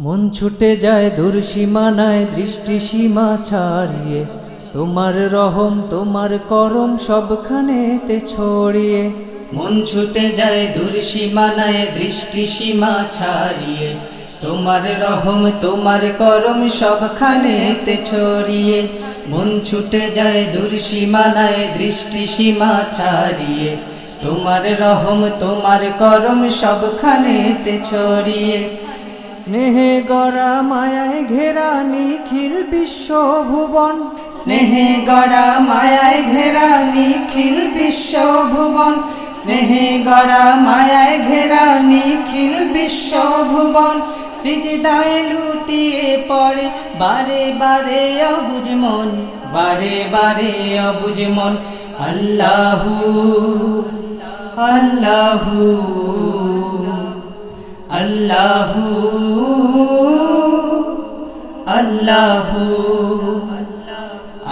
মন ছুটে যায় দূর সীমানায়, দৃষ্টি সীমা ছাড়িয়ে। তোমার রহম, তোমার করম সবখানেতে ছড়িয়ে। মন ছুটে যায় দূর সীমানায়, দৃষ্টি সীমা ছাড়িয়ে। তোমার রহম, তোমার করম সবখানেতে ছড়িয়ে। মন ছুটে যায় দূর সীমানায়, দৃষ্টি সীমা ছাড়িয়ে। তোমার রহম, তোমার করম সবখানেতে ছড়িয়ে। স্নেহে গড়া মায়ায় ঘেরা নিখিল বিশ্ব ভুবন স্নেহে গড়া মায়ায় ঘেরা নিখিল বিশ্ব ভুবন স্নেহে গড়া মায়ায় ঘেরা নিখিল বিশ্ব ভুবন সিজদায় লুটিয়ে পড়ে বারে বারে অবুঝ মন, বারে বারে অবুঝ মন। আল্লাহু আল্লাহু। আল্লাহু আল্লাহু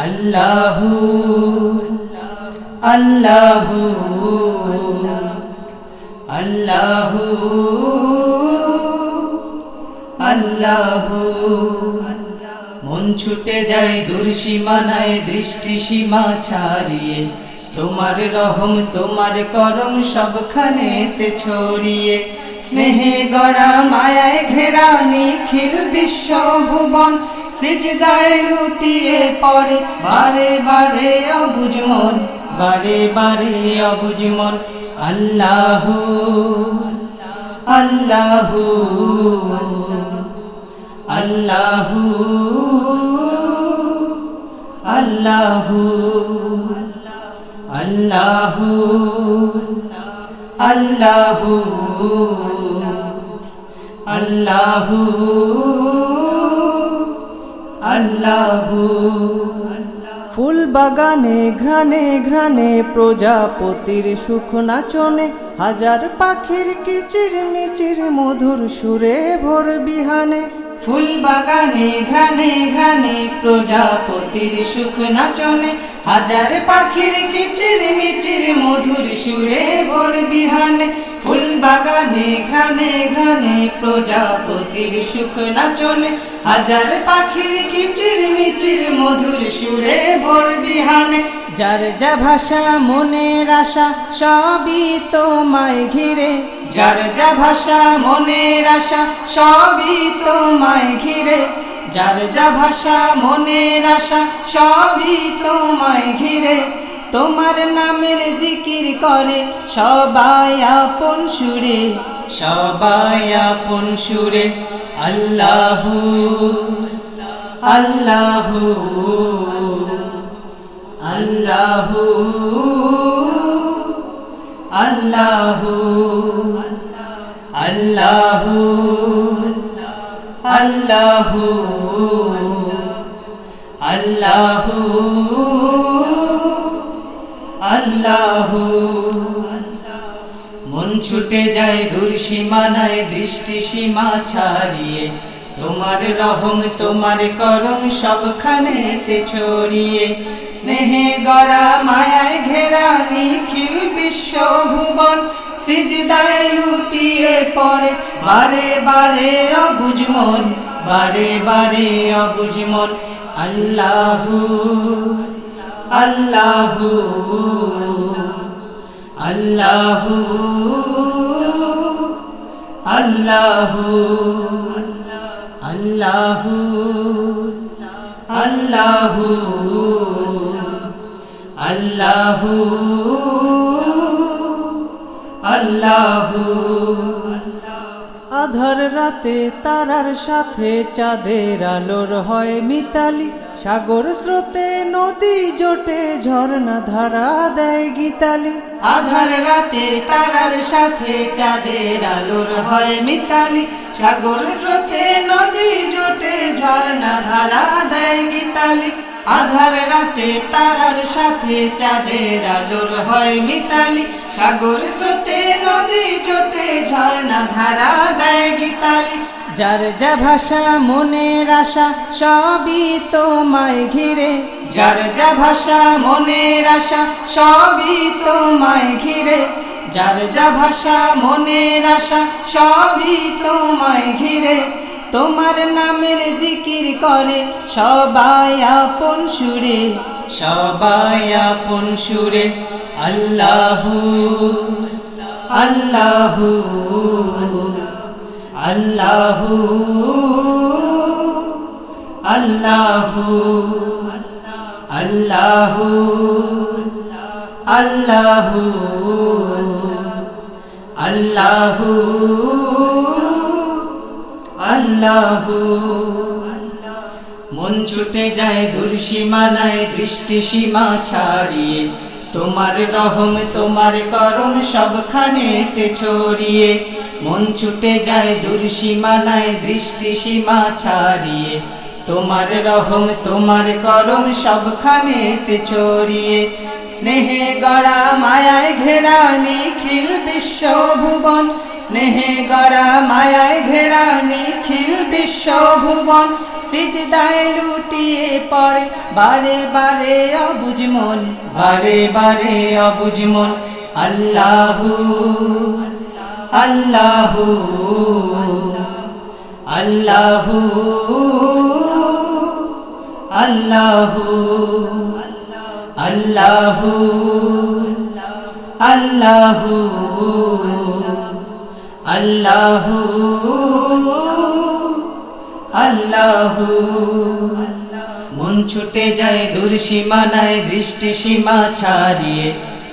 আল্লাহু আল্লাহু আল্লাহু আল্লাহু। মন ছুটে যায় দূর সীমানায়, দৃষ্টি সীমা ছাড়িয়ে। তোমার রহম, তোমার করম সবখানেতে ছড়িয়ে। স্নেহে গড়া মায়ায় ঘেরা নিখিল বিশ্ব ভুবন সিজদায় লুটিয়ে পড়ে বারে বারে অবুঝ মন, বারে বারে অবুঝ মন। আল্লাহু আল্লাহু আল্লাহু আল্লাহু আল্লাহু। আল্লাহু আল্লাহু আল্লাহু। ফুল বাগানে ঘ্রাণে ঘ্রাণে প্রজাপতির সুখ নাচনে হাজার পাখির কিচির মিচির মধুর সুরে ভোর বিহানে। ফুল বাগানে, ঘ্রাণে ঘ্রাণে, প্রজাপতির সুখ নাচনে, হাজার পাখির কিচির মিচির মধুর সুরে ভোর বিহানে, ফুল বাগানে, ঘ্রাণে ঘ্রাণে, প্রজাপতির সুখ নাচনে, হাজার পাখির কিচির মিচির মধুর সুরে ভোর বিহানে যার যা ভাষা, মনের আশা, সবই তোমায় ঘিরে। যার যা ভাষা, মনের আশা, সবই তোমায় ঘিরে। যার যা ভাষা, মনের আশা, সবই তোমায় ঘিরে। তোমার নামের জিকির করে সবাই আপন সুরে। সবাই আপন সুরে, আল্লাহু আল্লাহু। আল্লাহু আল্লাহু আল্লাহু আল্লাহু আল্লাহু আল্লাহু। মন ছুটে যায় দূর সীমানায় দৃষ্টি সীমা ছাড়িয়ে। তোমার রহম, তোমার করম সবখানেতে ছড়িয়ে, স্নেহে গড়া মায়ায় ঘেরা নিখিল বিশ্ব ভুবন সিজদায় লুটিয়ে পড়ে, বারে বারে অবুঝ মন, বারে বারে অবুঝ মন। আল্লাহু আল্লাহু আল্লাহু আল্লাহু। আল্লাহু আল্লাহু আল্লাহু আল্লাহু। আধার রাতে তারার সাথে চাঁদের আলোর হয় মিতালি। সাগর স্রোতে নদী জোটে ঝর্ণা ধারা দেয় গীতালি। আধার রাতে তারার সাথে চাঁদের আলোর হয় মিতালি। সাগর স্রোতে নদী জোটে ঝর্ণা ধারা দেয় গীতালি আধার রাতে তারার সাথে চাঁদের আলোর হয় মিতালি। সাগর স্রোতে নদী জোটে ঝর্ণা ধারা দেয় গীতালি যার যা ভাষা, মনের আশা, সবই তোমায় ঘিরে। যার যা ভাষা, মনের আশা, সবই তোমায় ঘিরে। যার যা ভাষা, মনের আশা, সবই তোমায় ঘিরে। তোমার নামের জিকির করে সবাই আপন সুরে। সবাই আপন সুরে, আল্লাহু আল্লাহু আল্লাহু আল্লাহু আল্লাহু আল্লাহু। আল্লাহু আল্লাহু। মন ছুটে যায় দূর সীমানায়, দৃষ্টি সীমা ছাড়িয়ে। তোমার রহম, তোমার করম সবখানেতে ছড়িয়ে। মন ছুটে যায় দূর সীমানায়, দৃষ্টি সীমা ছাড়িয়ে। তোমার রহম, তোমার করম সবখানেতে ছড়িয়ে। স্নেহে গড়া মায়ায় ঘেরা নিখিল বিশ্ব ভুবন স্নেহে গড়া মায়ায় ঘেরা নিখিল বিশ্ব ভুবন সিজদায় লুটিয়ে পড়ে বারে বারে মন, বারে বারে অবুঝ মন। আল্লাহু আল্লাহু আল্লাহু আল্লাহু। আল্লাহু আল্লাহু আল্লাহু আল্লাহু। মন ছুটে যায় দূর সীমানায়, দৃষ্টি সীমা ছাড়িয়ে।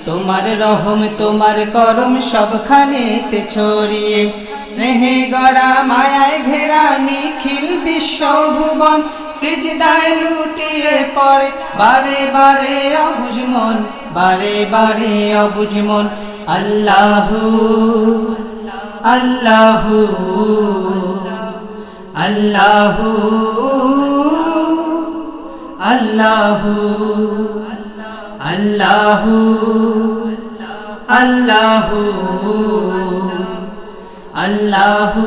তোমার রহম, তোমার করম সবখানেতে ছড়িয়ে। স্নেহে গড়া, মায়ায় ঘেরা, নিখিল বিশ্ব ভুবন সিজদায় লুটিয়ে পড়ে। বারে বারে অবুঝ মন, বারে বারে অবুঝ মন। আল্লাহু আল্লাহু আল্লাহু আল্লাহু আল্লাহু আল্লাহু আল্লাহু।